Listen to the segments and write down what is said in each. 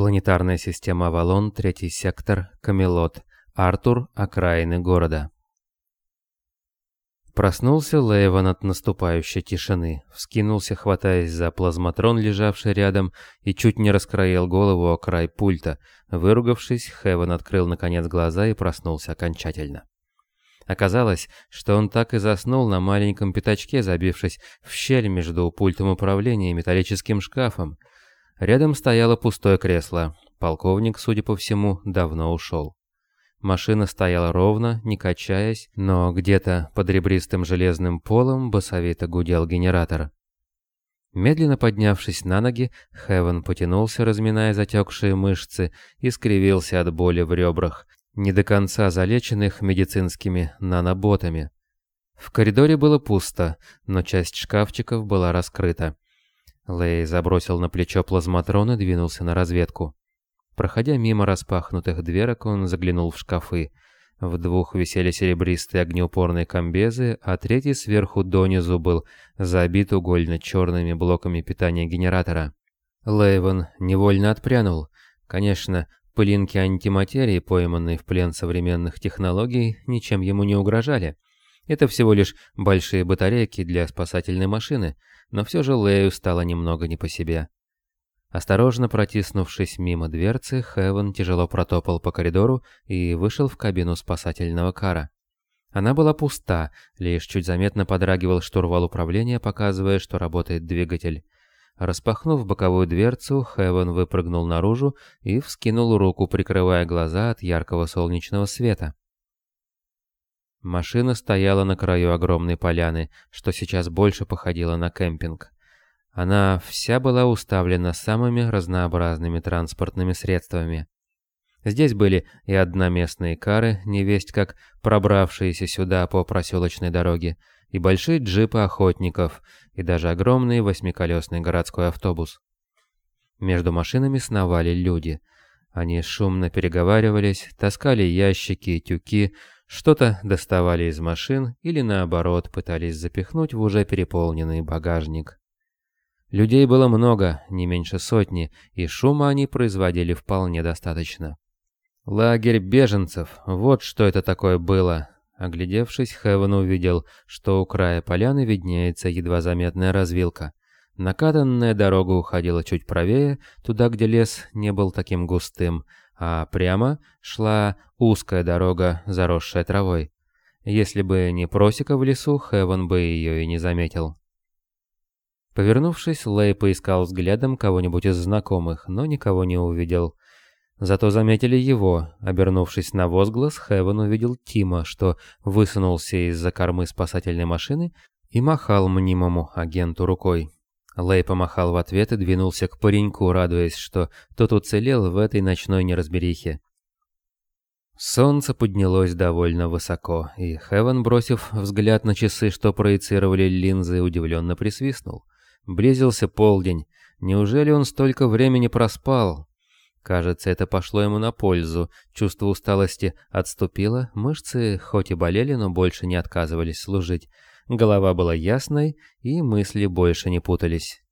Планетарная система Авалон, третий сектор, Камелот, Артур, окраины города. Проснулся Лейван от наступающей тишины, вскинулся, хватаясь за плазматрон, лежавший рядом, и чуть не раскроил голову о край пульта. Выругавшись, Хевен открыл наконец глаза и проснулся окончательно. Оказалось, что он так и заснул на маленьком пятачке, забившись в щель между пультом управления и металлическим шкафом. Рядом стояло пустое кресло. Полковник, судя по всему, давно ушел. Машина стояла ровно, не качаясь, но где-то под ребристым железным полом басовито гудел генератор. Медленно поднявшись на ноги, Хевен потянулся, разминая затекшие мышцы, и скривился от боли в ребрах, не до конца залеченных медицинскими наноботами. В коридоре было пусто, но часть шкафчиков была раскрыта. Лей забросил на плечо плазматрон и двинулся на разведку. Проходя мимо распахнутых дверок, он заглянул в шкафы. В двух висели серебристые огнеупорные комбезы, а третий сверху донизу был забит угольно-черными блоками питания генератора. Лейвен невольно отпрянул. Конечно, пылинки антиматерии, пойманные в плен современных технологий, ничем ему не угрожали. Это всего лишь большие батарейки для спасательной машины, но все же Лею стало немного не по себе. Осторожно протиснувшись мимо дверцы, Хевен тяжело протопал по коридору и вышел в кабину спасательного кара. Она была пуста, лишь чуть заметно подрагивал штурвал управления, показывая, что работает двигатель. Распахнув боковую дверцу, Хевен выпрыгнул наружу и вскинул руку, прикрывая глаза от яркого солнечного света. Машина стояла на краю огромной поляны, что сейчас больше походило на кемпинг. Она вся была уставлена самыми разнообразными транспортными средствами. Здесь были и одноместные кары, невесть как пробравшиеся сюда по проселочной дороге, и большие джипы охотников, и даже огромный восьмиколесный городской автобус. Между машинами сновали люди. Они шумно переговаривались, таскали ящики и тюки, что-то доставали из машин или наоборот пытались запихнуть в уже переполненный багажник. Людей было много, не меньше сотни, и шума они производили вполне достаточно. Лагерь беженцев, вот что это такое было. Оглядевшись, Хевен увидел, что у края поляны виднеется едва заметная развилка. Накатанная дорога уходила чуть правее, туда, где лес не был таким густым, а прямо шла узкая дорога, заросшая травой. Если бы не просека в лесу, Хевен бы ее и не заметил. Повернувшись, Лэй поискал взглядом кого-нибудь из знакомых, но никого не увидел. Зато заметили его. Обернувшись на возглас, Хевен увидел Тима, что высунулся из-за кормы спасательной машины и махал мнимому агенту рукой. Лэй помахал в ответ и двинулся к пареньку, радуясь, что тот уцелел в этой ночной неразберихе. Солнце поднялось довольно высоко, и Хевен, бросив взгляд на часы, что проецировали линзы, удивленно присвистнул. Близился полдень. Неужели он столько времени проспал? Кажется, это пошло ему на пользу. Чувство усталости отступило, мышцы хоть и болели, но больше не отказывались служить. Голова была ясной, и мысли больше не путались.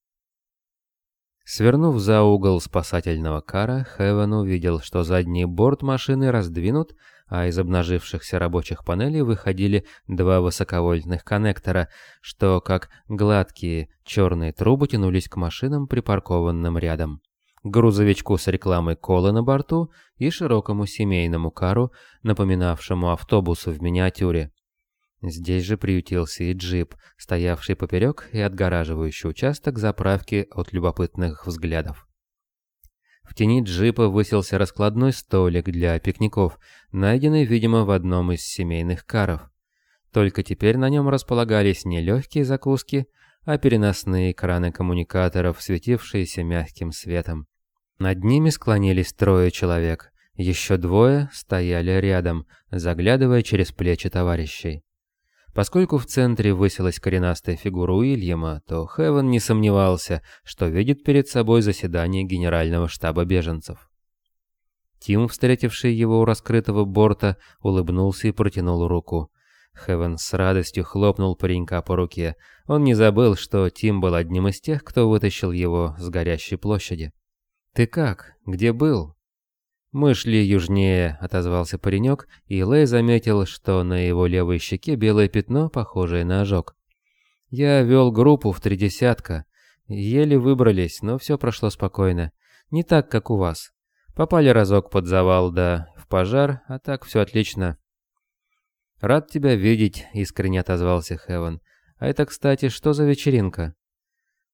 Свернув за угол спасательного кара, Хевен увидел, что задний борт машины раздвинут, а из обнажившихся рабочих панелей выходили два высоковольтных коннектора, что как гладкие черные трубы тянулись к машинам, припаркованным рядом. Грузовичку с рекламой колы на борту и широкому семейному кару, напоминавшему автобусу в миниатюре. Здесь же приютился и джип, стоявший поперек и отгораживающий участок заправки от любопытных взглядов. В тени джипа высился раскладной столик для пикников, найденный, видимо, в одном из семейных каров. Только теперь на нем располагались не легкие закуски, а переносные экраны коммуникаторов, светившиеся мягким светом. Над ними склонились трое человек, еще двое стояли рядом, заглядывая через плечи товарищей. Поскольку в центре высилась коренастая фигура Уильяма, то Хевен не сомневался, что видит перед собой заседание Генерального штаба беженцев. Тим, встретивший его у раскрытого борта, улыбнулся и протянул руку. Хевен с радостью хлопнул паренька по руке. Он не забыл, что Тим был одним из тех, кто вытащил его с горящей площади. «Ты как? Где был?» «Мы шли южнее», — отозвался паренек, и Лэй заметил, что на его левой щеке белое пятно, похожее на ожог. «Я вел группу в три десятка. Еле выбрались, но все прошло спокойно. Не так, как у вас. Попали разок под завал, да в пожар, а так все отлично». «Рад тебя видеть», — искренне отозвался Хевен. «А это, кстати, что за вечеринка?»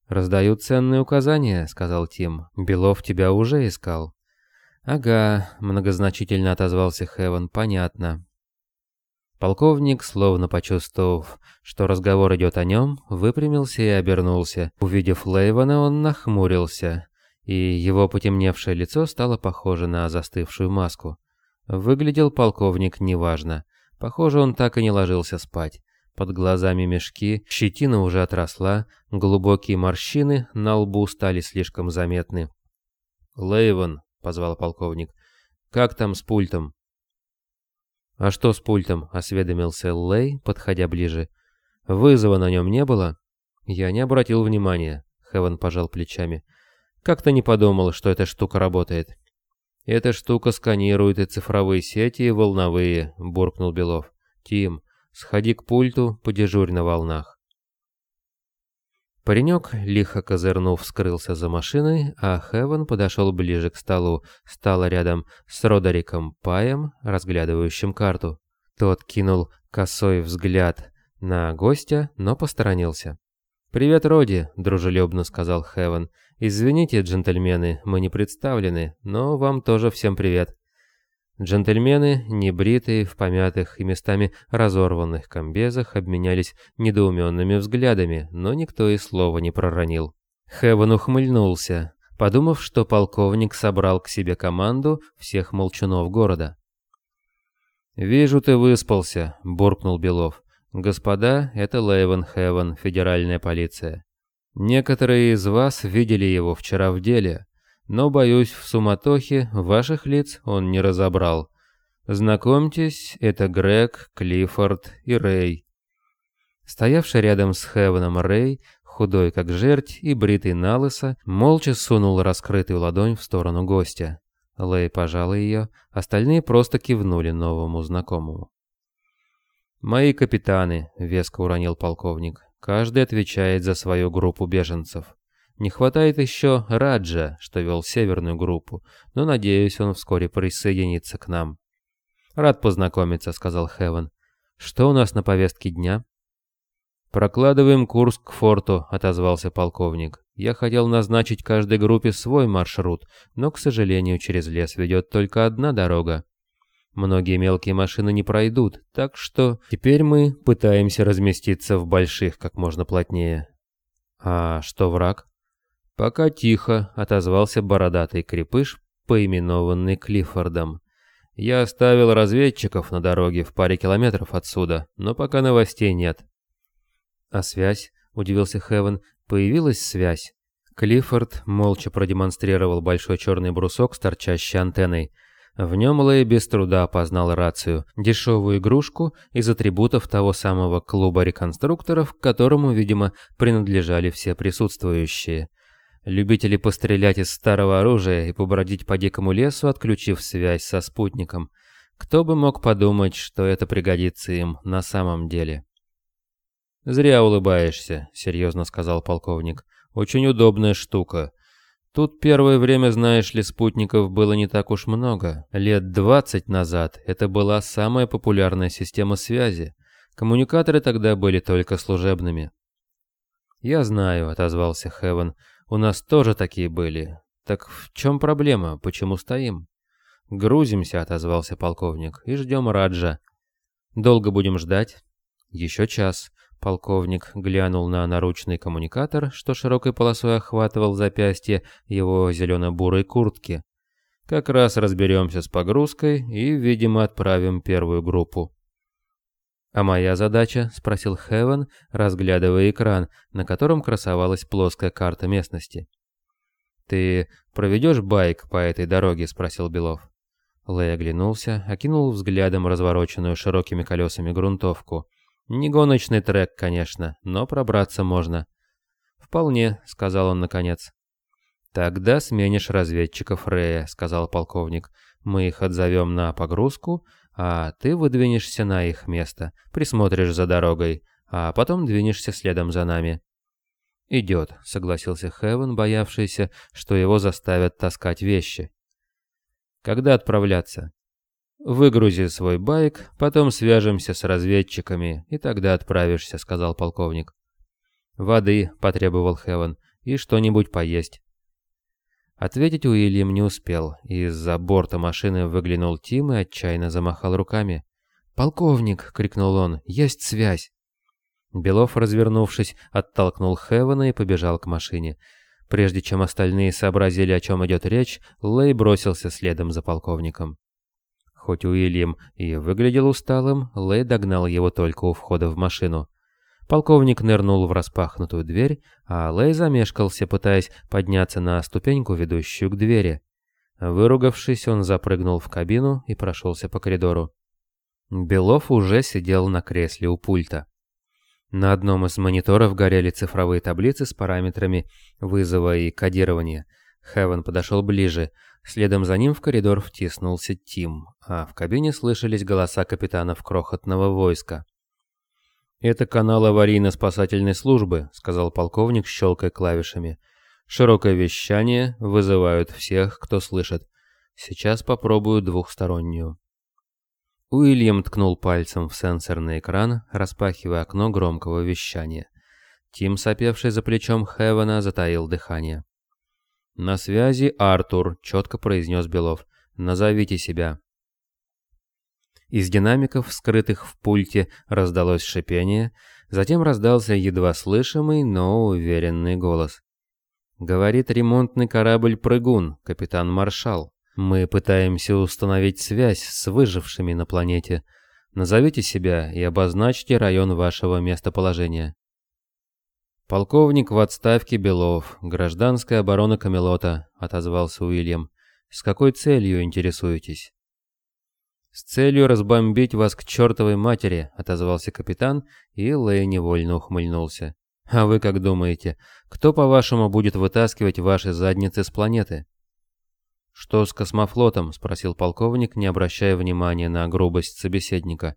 «Раздают ценные указания», — сказал Тим. «Белов тебя уже искал». «Ага», — многозначительно отозвался Хевен, — «понятно». Полковник, словно почувствовав, что разговор идет о нем, выпрямился и обернулся. Увидев Лейвана, он нахмурился, и его потемневшее лицо стало похоже на застывшую маску. Выглядел полковник неважно. Похоже, он так и не ложился спать. Под глазами мешки, щетина уже отросла, глубокие морщины на лбу стали слишком заметны. «Лейван», — позвал полковник, — «как там с пультом?» «А что с пультом?» — осведомился Лей, подходя ближе. «Вызова на нем не было?» «Я не обратил внимания», — Хеван пожал плечами. «Как-то не подумал, что эта штука работает». «Эта штука сканирует и цифровые сети, и волновые», — буркнул Белов. «Тим, Сходи к пульту, подежурь на волнах. Паренек, лихо козырнув, скрылся за машиной, а Хевен подошел ближе к столу, стал рядом с Родериком Паем, разглядывающим карту. Тот кинул косой взгляд на гостя, но посторонился. «Привет, Роди», — дружелюбно сказал Хевен. «Извините, джентльмены, мы не представлены, но вам тоже всем привет». Джентльмены, небритые, в помятых и местами разорванных комбезах, обменялись недоуменными взглядами, но никто и слова не проронил. Хевен ухмыльнулся, подумав, что полковник собрал к себе команду всех молчунов города. «Вижу, ты выспался», — буркнул Белов. «Господа, это Лейвен Хевен, федеральная полиция. Некоторые из вас видели его вчера в деле но, боюсь, в суматохе ваших лиц он не разобрал. Знакомьтесь, это Грег, Клиффорд и Рэй. Стоявший рядом с Хевеном Рэй, худой как жерть и бритый налысо, молча сунул раскрытую ладонь в сторону гостя. Лэй пожал ее, остальные просто кивнули новому знакомому. «Мои капитаны», — веско уронил полковник, — «каждый отвечает за свою группу беженцев. Не хватает еще Раджа, что вел северную группу, но надеюсь, он вскоре присоединится к нам. «Рад познакомиться», — сказал Хевен. «Что у нас на повестке дня?» «Прокладываем курс к форту», — отозвался полковник. «Я хотел назначить каждой группе свой маршрут, но, к сожалению, через лес ведет только одна дорога. Многие мелкие машины не пройдут, так что теперь мы пытаемся разместиться в больших как можно плотнее». «А что враг?» «Пока тихо», — отозвался бородатый крепыш, поименованный Клиффордом. «Я оставил разведчиков на дороге в паре километров отсюда, но пока новостей нет». «А связь?» — удивился Хевен. «Появилась связь?» Клиффорд молча продемонстрировал большой черный брусок с торчащей антенной. В нем Лэй без труда опознал рацию, дешевую игрушку из атрибутов того самого клуба реконструкторов, которому, видимо, принадлежали все присутствующие. Любители пострелять из старого оружия и побродить по дикому лесу, отключив связь со спутником. Кто бы мог подумать, что это пригодится им на самом деле. «Зря улыбаешься», — серьезно сказал полковник. «Очень удобная штука. Тут первое время, знаешь ли, спутников было не так уж много. Лет двадцать назад это была самая популярная система связи. Коммуникаторы тогда были только служебными». «Я знаю», — отозвался Хевен. У нас тоже такие были. Так в чем проблема? Почему стоим? Грузимся, отозвался полковник, и ждем Раджа. Долго будем ждать? Еще час. Полковник глянул на наручный коммуникатор, что широкой полосой охватывал запястье его зелено-бурой куртки. Как раз разберемся с погрузкой и, видимо, отправим первую группу. «А моя задача?» — спросил Хевен, разглядывая экран, на котором красовалась плоская карта местности. «Ты проведешь байк по этой дороге?» — спросил Белов. Лэй оглянулся, окинул взглядом развороченную широкими колесами грунтовку. Не гоночный трек, конечно, но пробраться можно. «Вполне», — сказал он наконец. «Тогда сменишь разведчиков Рея», — сказал полковник. «Мы их отзовем на погрузку, а ты выдвинешься на их место, присмотришь за дорогой, а потом двинешься следом за нами». «Идет», — согласился Хевен, боявшийся, что его заставят таскать вещи. «Когда отправляться?» «Выгрузи свой байк, потом свяжемся с разведчиками, и тогда отправишься», — сказал полковник. «Воды», — потребовал Хевен, — «и что-нибудь поесть». Ответить Уильям не успел. Из-за борта машины выглянул Тим и отчаянно замахал руками. «Полковник!» — крикнул он. «Есть связь!» Белов, развернувшись, оттолкнул Хевена и побежал к машине. Прежде чем остальные сообразили, о чем идет речь, Лэй бросился следом за полковником. Хоть Уильям и выглядел усталым, Лэй догнал его только у входа в машину. Полковник нырнул в распахнутую дверь, а Лэй замешкался, пытаясь подняться на ступеньку, ведущую к двери. Выругавшись, он запрыгнул в кабину и прошелся по коридору. Белов уже сидел на кресле у пульта. На одном из мониторов горели цифровые таблицы с параметрами вызова и кодирования. Хевен подошел ближе. Следом за ним в коридор втиснулся Тим, а в кабине слышались голоса капитанов крохотного войска. «Это канал аварийно-спасательной службы», — сказал полковник, щелкая клавишами. «Широкое вещание, вызывают всех, кто слышит. Сейчас попробую двухстороннюю». Уильям ткнул пальцем в сенсорный экран, распахивая окно громкого вещания. Тим, сопевший за плечом Хевена, затаил дыхание. «На связи Артур», — четко произнес Белов. «Назовите себя». Из динамиков, скрытых в пульте, раздалось шипение, затем раздался едва слышимый, но уверенный голос. «Говорит ремонтный корабль «Прыгун», капитан Маршал. Мы пытаемся установить связь с выжившими на планете. Назовите себя и обозначьте район вашего местоположения». «Полковник в отставке Белов, гражданская оборона Камелота», — отозвался Уильям. «С какой целью интересуетесь?» «С целью разбомбить вас к чертовой матери», — отозвался капитан, и Лэй невольно ухмыльнулся. «А вы как думаете, кто, по-вашему, будет вытаскивать ваши задницы с планеты?» «Что с космофлотом?» — спросил полковник, не обращая внимания на грубость собеседника.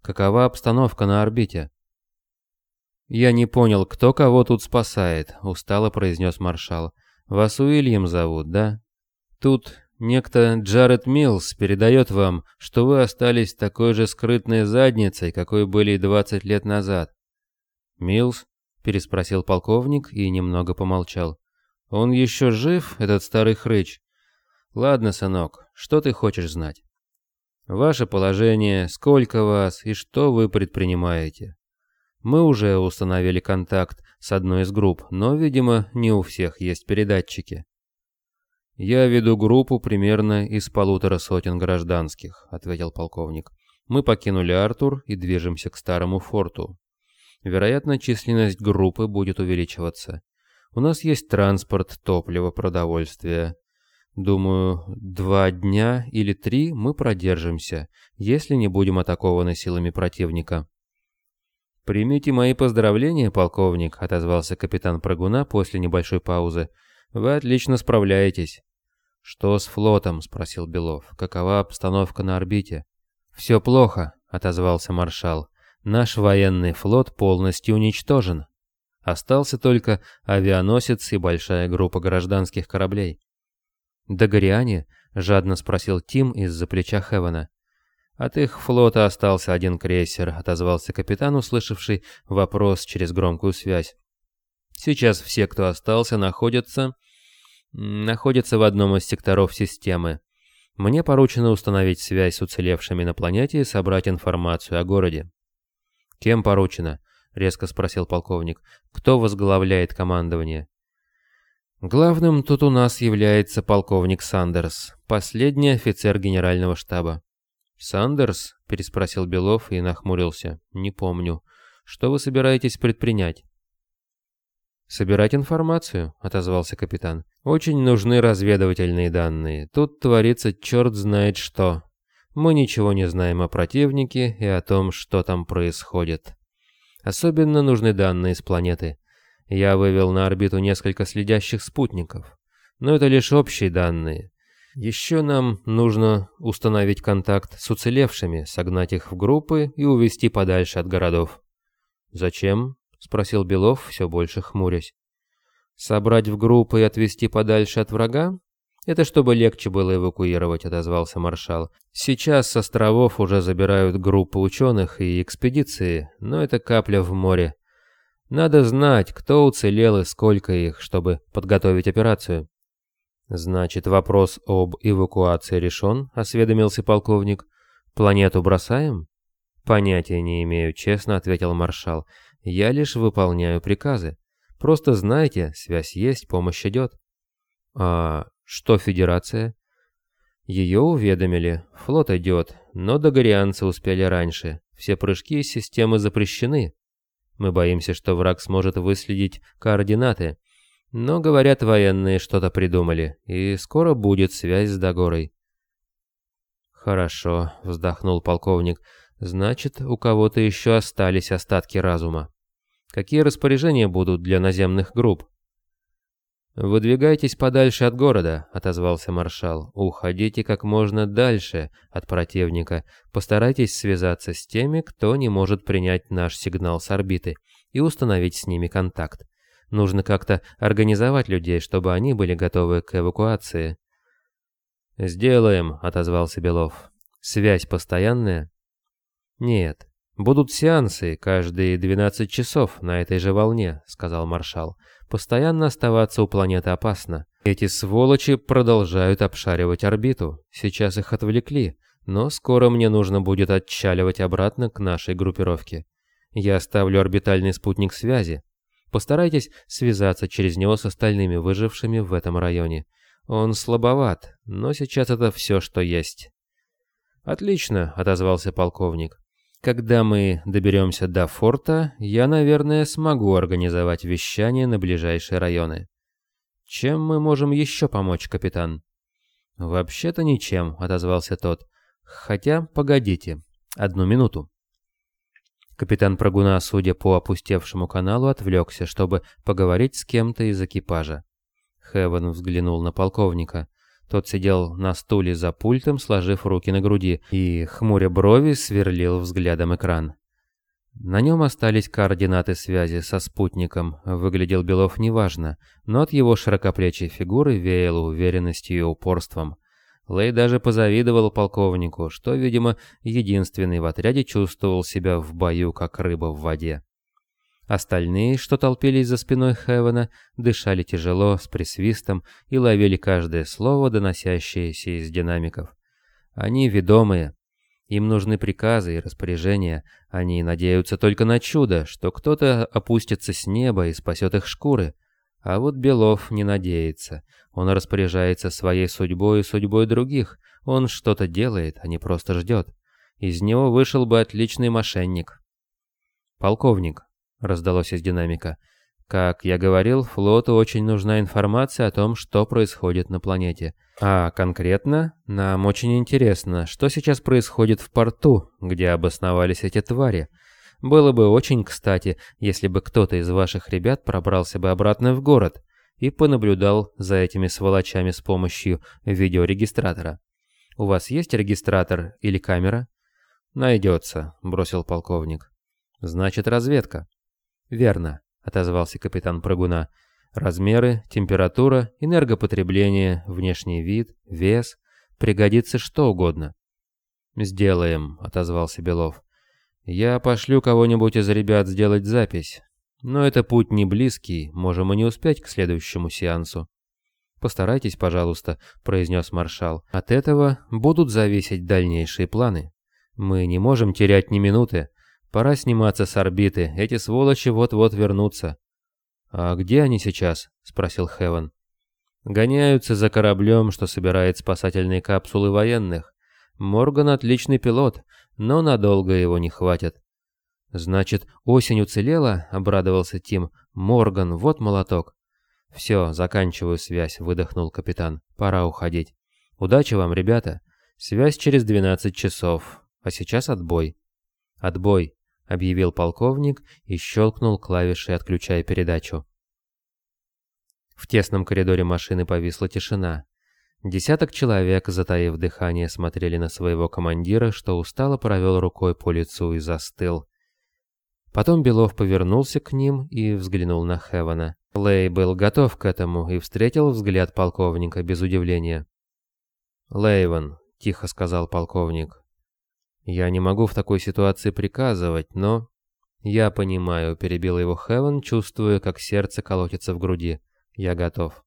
«Какова обстановка на орбите?» «Я не понял, кто кого тут спасает», — устало произнес маршал. «Вас Уильям зовут, да?» «Тут Некто Джаред Милс передает вам, что вы остались такой же скрытной задницей, какой были 20 лет назад. Милс? переспросил полковник и немного помолчал. Он еще жив, этот старый хрыч? Ладно, сынок, что ты хочешь знать? Ваше положение, сколько вас и что вы предпринимаете? Мы уже установили контакт с одной из групп, но, видимо, не у всех есть передатчики. «Я веду группу примерно из полутора сотен гражданских», — ответил полковник. «Мы покинули Артур и движемся к старому форту. Вероятно, численность группы будет увеличиваться. У нас есть транспорт, топливо, продовольствие. Думаю, два дня или три мы продержимся, если не будем атакованы силами противника». «Примите мои поздравления, полковник», — отозвался капитан Прыгуна после небольшой паузы. «Вы отлично справляетесь». «Что с флотом?» — спросил Белов. «Какова обстановка на орбите?» «Все плохо», — отозвался маршал. «Наш военный флот полностью уничтожен. Остался только авианосец и большая группа гражданских кораблей». «Догориане?» — жадно спросил Тим из-за плеча Хевена. «От их флота остался один крейсер», — отозвался капитан, услышавший вопрос через громкую связь. «Сейчас все, кто остался, находятся находится в одном из секторов системы. Мне поручено установить связь с уцелевшими на планете и собрать информацию о городе. «Кем поручено?» — резко спросил полковник. «Кто возглавляет командование?» «Главным тут у нас является полковник Сандерс, последний офицер генерального штаба». «Сандерс?» — переспросил Белов и нахмурился. «Не помню. Что вы собираетесь предпринять?» «Собирать информацию», — отозвался капитан. «Очень нужны разведывательные данные. Тут творится черт знает что. Мы ничего не знаем о противнике и о том, что там происходит. Особенно нужны данные с планеты. Я вывел на орбиту несколько следящих спутников. но это лишь общие данные. Еще нам нужно установить контакт с уцелевшими, согнать их в группы и увести подальше от городов. «Зачем?» — спросил Белов, все больше хмурясь. «Собрать в группы и отвести подальше от врага? Это чтобы легче было эвакуировать», — отозвался маршал. «Сейчас с островов уже забирают группы ученых и экспедиции, но это капля в море. Надо знать, кто уцелел и сколько их, чтобы подготовить операцию». «Значит, вопрос об эвакуации решен?» — осведомился полковник. «Планету бросаем?» «Понятия не имею», — честно ответил маршал. «Я лишь выполняю приказы. Просто знайте, связь есть, помощь идет». «А что Федерация?» Ее уведомили. Флот идет, но догорианцы успели раньше. Все прыжки из системы запрещены. Мы боимся, что враг сможет выследить координаты. Но, говорят, военные что-то придумали, и скоро будет связь с Дагорой. «Хорошо», — вздохнул полковник. «Значит, у кого-то еще остались остатки разума. Какие распоряжения будут для наземных групп?» «Выдвигайтесь подальше от города», — отозвался маршал. «Уходите как можно дальше от противника. Постарайтесь связаться с теми, кто не может принять наш сигнал с орбиты, и установить с ними контакт. Нужно как-то организовать людей, чтобы они были готовы к эвакуации». «Сделаем», — отозвался Белов. «Связь постоянная?» «Нет. Будут сеансы каждые 12 часов на этой же волне», — сказал маршал. Постоянно оставаться у планеты опасно. Эти сволочи продолжают обшаривать орбиту. Сейчас их отвлекли, но скоро мне нужно будет отчаливать обратно к нашей группировке. Я оставлю орбитальный спутник связи. Постарайтесь связаться через него с остальными выжившими в этом районе. Он слабоват, но сейчас это все, что есть. «Отлично», — отозвался полковник. Когда мы доберемся до форта, я, наверное, смогу организовать вещание на ближайшие районы. Чем мы можем еще помочь, капитан? Вообще-то ничем, отозвался тот. Хотя, погодите, одну минуту. Капитан Прогуна, судя по опустевшему каналу, отвлекся, чтобы поговорить с кем-то из экипажа. Хевен взглянул на полковника. Тот сидел на стуле за пультом, сложив руки на груди, и, хмуря брови, сверлил взглядом экран. На нем остались координаты связи со спутником. Выглядел Белов неважно, но от его широкоплечей фигуры веяло уверенностью и упорством. Лэй даже позавидовал полковнику, что, видимо, единственный в отряде чувствовал себя в бою, как рыба в воде. Остальные, что толпились за спиной Хевена, дышали тяжело, с присвистом и ловили каждое слово, доносящееся из динамиков. Они ведомые. Им нужны приказы и распоряжения. Они надеются только на чудо, что кто-то опустится с неба и спасет их шкуры. А вот Белов не надеется. Он распоряжается своей судьбой и судьбой других. Он что-то делает, а не просто ждет. Из него вышел бы отличный мошенник. «Полковник», — раздалось из динамика. «Как я говорил, флоту очень нужна информация о том, что происходит на планете. А конкретно, нам очень интересно, что сейчас происходит в порту, где обосновались эти твари. Было бы очень кстати, если бы кто-то из ваших ребят пробрался бы обратно в город и понаблюдал за этими сволочами с помощью видеорегистратора. У вас есть регистратор или камера?» «Найдется», — бросил полковник. «Значит, разведка». «Верно», — отозвался капитан Прыгуна. «Размеры, температура, энергопотребление, внешний вид, вес. Пригодится что угодно». «Сделаем», — отозвался Белов. «Я пошлю кого-нибудь из ребят сделать запись. Но это путь не близкий, можем и не успеть к следующему сеансу». «Постарайтесь, пожалуйста», — произнес маршал. «От этого будут зависеть дальнейшие планы. Мы не можем терять ни минуты. Пора сниматься с орбиты, эти сволочи вот-вот вернутся. «А где они сейчас?» — спросил Хевен. «Гоняются за кораблем, что собирает спасательные капсулы военных. Морган отличный пилот, но надолго его не хватит». «Значит, осень уцелела?» — обрадовался Тим. «Морган, вот молоток». «Все, заканчиваю связь», — выдохнул капитан. «Пора уходить». «Удачи вам, ребята. Связь через 12 часов. А сейчас отбой». «Отбой», — объявил полковник и щелкнул клавишей, отключая передачу. В тесном коридоре машины повисла тишина. Десяток человек, затаив дыхание, смотрели на своего командира, что устало провел рукой по лицу и застыл. Потом Белов повернулся к ним и взглянул на Хевана. Лей был готов к этому и встретил взгляд полковника без удивления. «Лейван», — тихо сказал полковник, — «я не могу в такой ситуации приказывать, но...» «Я понимаю», — перебил его Хеван, чувствуя, как сердце колотится в груди. «Я готов».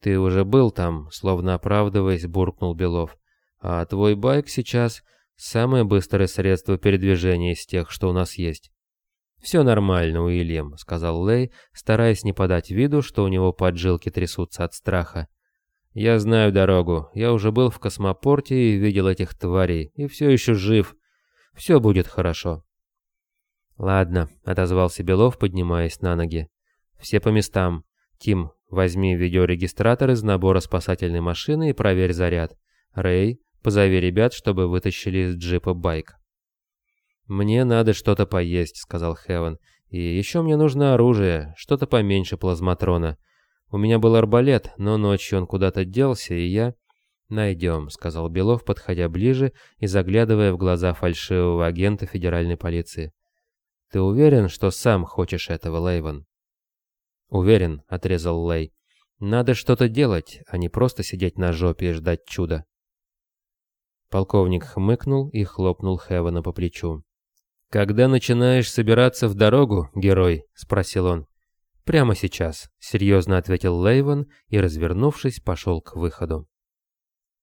«Ты уже был там», — словно оправдываясь, буркнул Белов. «А твой байк сейчас самое быстрое средство передвижения из тех, что у нас есть». «Все нормально, Уильям», — сказал Лей, стараясь не подать виду, что у него поджилки трясутся от страха. «Я знаю дорогу. Я уже был в космопорте и видел этих тварей, и все еще жив. Все будет хорошо». «Ладно», — отозвался Белов, поднимаясь на ноги. «Все по местам. Тим, возьми видеорегистратор из набора спасательной машины и проверь заряд. Рэй, позови ребят, чтобы вытащили из джипа байк». «Мне надо что-то поесть», — сказал Хевен. «И еще мне нужно оружие, что-то поменьше плазматрона. У меня был арбалет, но ночью он куда-то делся, и я...» «Найдем», — сказал Белов, подходя ближе и заглядывая в глаза фальшивого агента федеральной полиции. «Ты уверен, что сам хочешь этого, Лейвен?» «Уверен», — отрезал Лей. «Надо что-то делать, а не просто сидеть на жопе и ждать чуда». Полковник хмыкнул и хлопнул Хевана по плечу. «Когда начинаешь собираться в дорогу, герой?» — спросил он. «Прямо сейчас», — серьезно ответил Лейвен и, развернувшись, пошел к выходу.